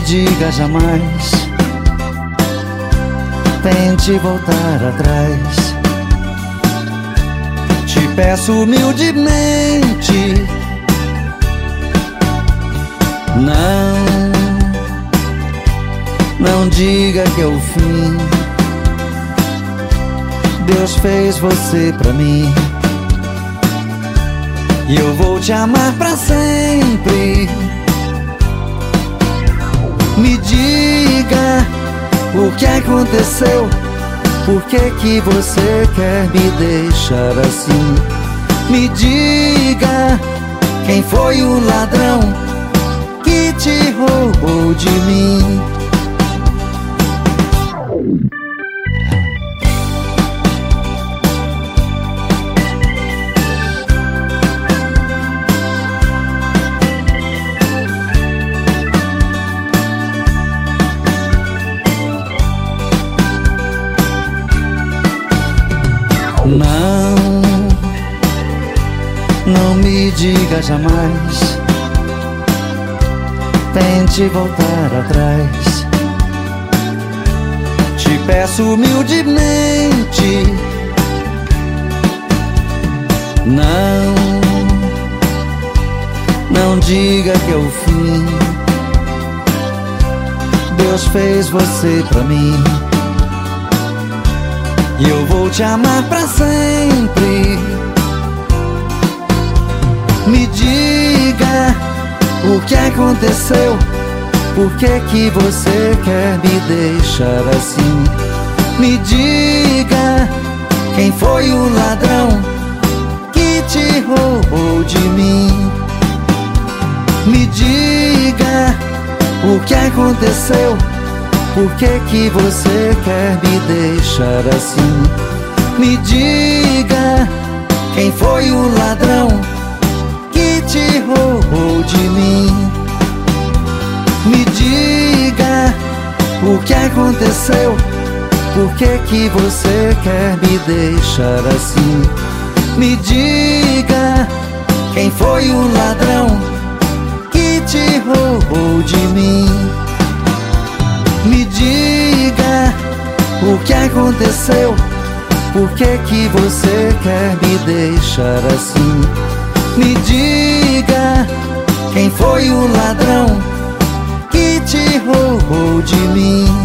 diga jamais. Tente voltar atrás. Te peço humildemente. Não, não diga que é o fim. Deus fez você pra mim. E eu vou te amar pra sempre. O que aconteceu. Por que, que você quer me deixar assim? Me diga quem foi o ladrão que te roubou de mim. Não, não me diga jamais. Tente voltar atrás. Te peço humildemente. Não, não diga que é o fim. Deus fez você pra mim. E eu vou te amar pra sempre. Me diga o que aconteceu. Por que, que você quer me deixar assim? Me diga quem foi o ladrão que te roubou de mim. Me diga o que aconteceu. Por que, que você quer me deixar assim? Me diga quem foi o ladrão que te roubou de mim. Me diga o que aconteceu. Por que, que você quer me deixar assim? Me diga quem foi o ladrão o que aconteceu. Por que, que você quer me deixar assim? Me diga quem foi o ladrão que te roubou de mim.